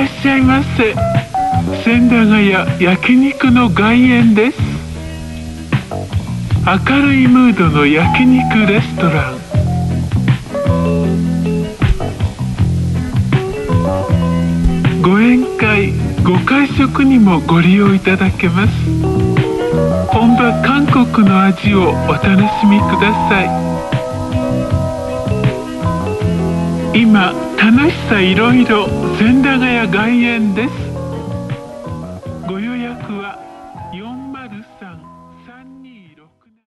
らっしゃいませ。千駄ヶ谷焼肉の外苑です。明るいムードの焼肉レストラン。ご宴会ご会食にもご利用いただけます。本場韓国の味をお楽しみください。今楽しさいろいろ千駄ヶ谷外苑です。ご予約は40332